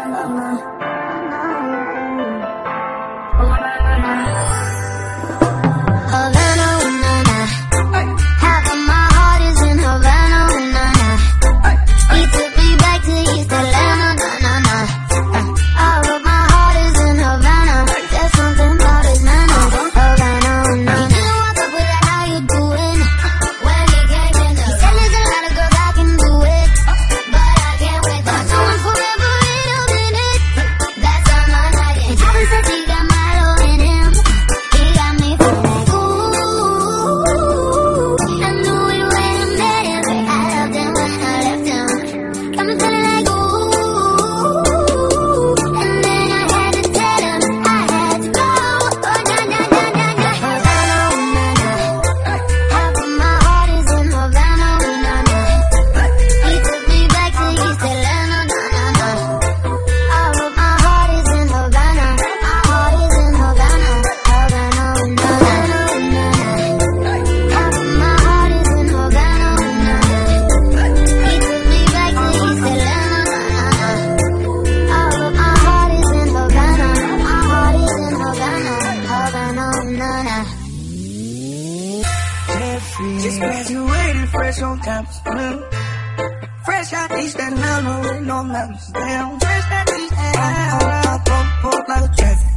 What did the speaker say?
看到了吗？Just graduated fresh on campus. Mm. Fresh out East Atlanta with no mountains. Damn, fresh out East Atlanta. Like a traffic.